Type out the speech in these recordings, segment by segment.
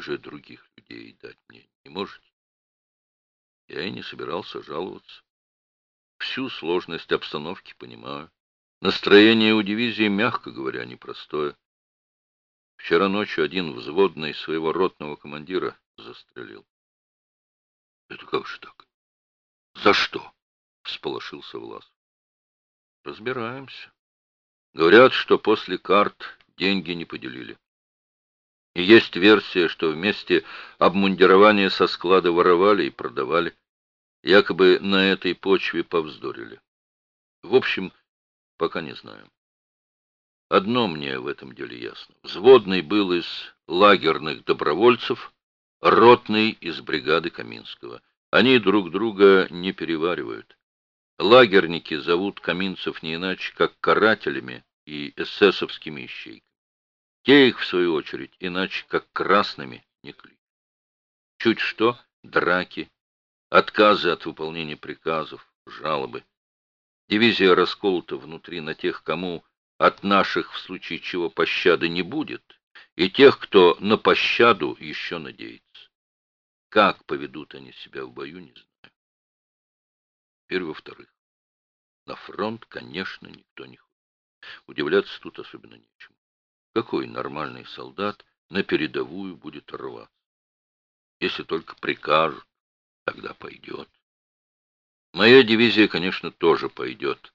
Вы же других людей дать мне не можете. Я и не собирался жаловаться. Всю сложность обстановки понимаю. Настроение у дивизии, мягко говоря, непростое. Вчера ночью один взводный своего ротного командира застрелил. Это как же так? За что? Всполошился Влас. Разбираемся. Говорят, что после карт деньги не поделили. И есть версия, что вместе обмундирование со склада воровали и продавали. Якобы на этой почве повздорили. В общем, пока не знаю. Одно мне в этом деле ясно. Взводный был из лагерных добровольцев, ротный из бригады Каминского. Они друг друга не переваривают. Лагерники зовут каминцев не иначе, как карателями и эсэсовскими ищейками. Те их, в свою очередь, иначе как красными не кличут. Чуть что — драки, отказы от выполнения приказов, жалобы. Дивизия расколота внутри на тех, кому от наших в случае чего пощады не будет, и тех, кто на пощаду еще надеется. Как поведут они себя в бою, не знаю. Теперь во-вторых. На фронт, конечно, никто не ходит. Удивляться тут особенно нечему. Какой нормальный солдат на передовую будет рваться? Если только прикажут, тогда пойдет. Моя дивизия, конечно, тоже пойдет.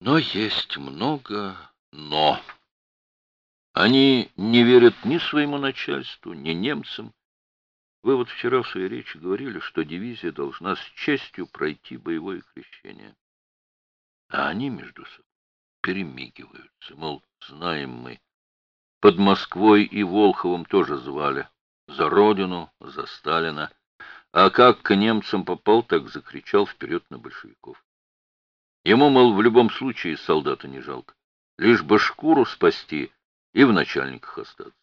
Но есть много «но». Они не верят ни своему начальству, ни немцам. Вы вот вчера в своей речи говорили, что дивизия должна с честью пройти боевое крещение. А они между собой перемигиваются, мол, знаем мы. Под Москвой и Волховым тоже звали. За родину, за Сталина. А как к немцам попал, так закричал вперед на большевиков. Ему, мол, в любом случае солдата не жалко. Лишь бы шкуру спасти и в начальниках остаться.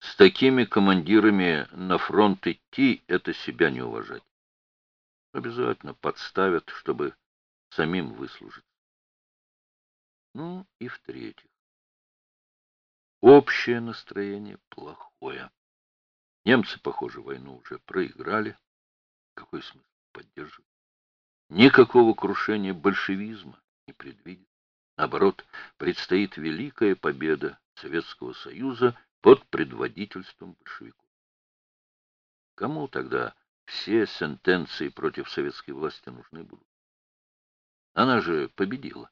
С такими командирами на фронт идти — это себя не уважать. Обязательно подставят, чтобы самим выслужить. Ну и в-третьих, общее настроение плохое. Немцы, похоже, войну уже проиграли. Какой смысл поддерживать? Никакого крушения большевизма не предвидит. Наоборот, предстоит великая победа Советского Союза под предводительством большевиков. Кому тогда все сентенции против советской власти нужны будут? Она же победила.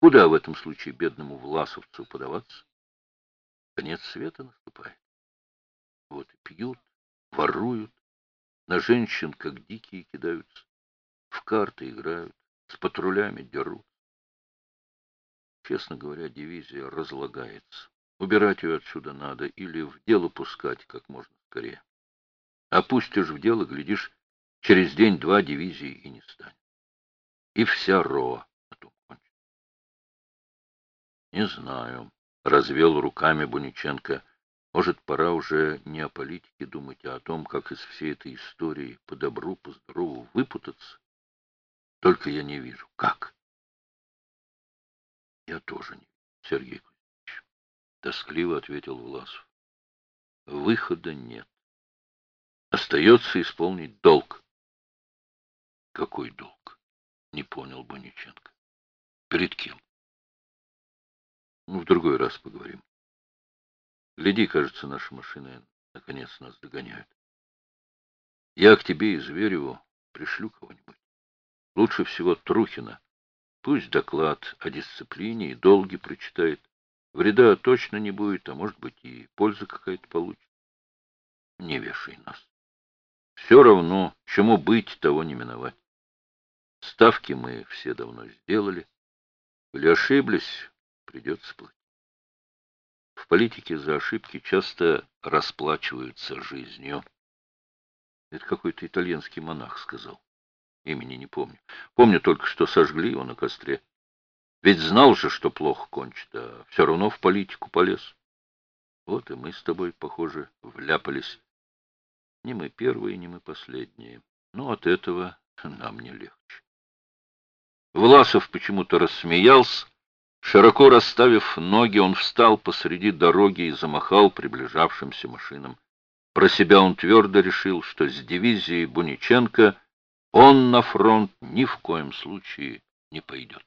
Куда в этом случае бедному власовцу подаваться? Конец света наступает. Вот пьют, воруют, на женщин как дикие кидаются, в карты играют, с патрулями дерут. Честно говоря, дивизия разлагается. Убирать ее отсюда надо или в дело пускать как можно скорее. Опустишь в дело, глядишь, через день-два дивизии и не станет. И вся РОА не знаю, развел руками Буниченко. Может, пора уже не о политике думать, а о том, как из всей этой истории по добру, по здорову выпутаться. Только я не вижу, как. Я тоже не вижу, Сергей Кузьмич. Тоскливо ответил Власов. Выхода нет. Остается исполнить долг. Какой долг? Не понял Бониченко. Перед кем? Ну, в другой раз поговорим. Гляди, кажется, наши машины наконец нас догоняют. Я к тебе и Звереву пришлю кого-нибудь. Лучше всего Трухина. Пусть доклад о дисциплине и долги прочитает. Вреда точно не будет, а может быть и польза какая-то получит. Не вешай нас. Все равно, чему быть, того не миновать. Ставки мы все давно сделали. Или ошиблись, придется платить. В политике за ошибки часто расплачиваются жизнью. Это какой-то итальянский монах сказал. Имени не помню. Помню только, что сожгли его на костре. Ведь знал же, что плохо кончит, а все равно в политику полез. Вот и мы с тобой, похоже, вляпались. Не мы первые, не мы последние. Но от этого нам не легче. Власов почему-то рассмеялся, Широко расставив ноги, он встал посреди дороги и замахал приближавшимся машинам. Про себя он твердо решил, что с дивизией Буниченко он на фронт ни в коем случае не пойдет.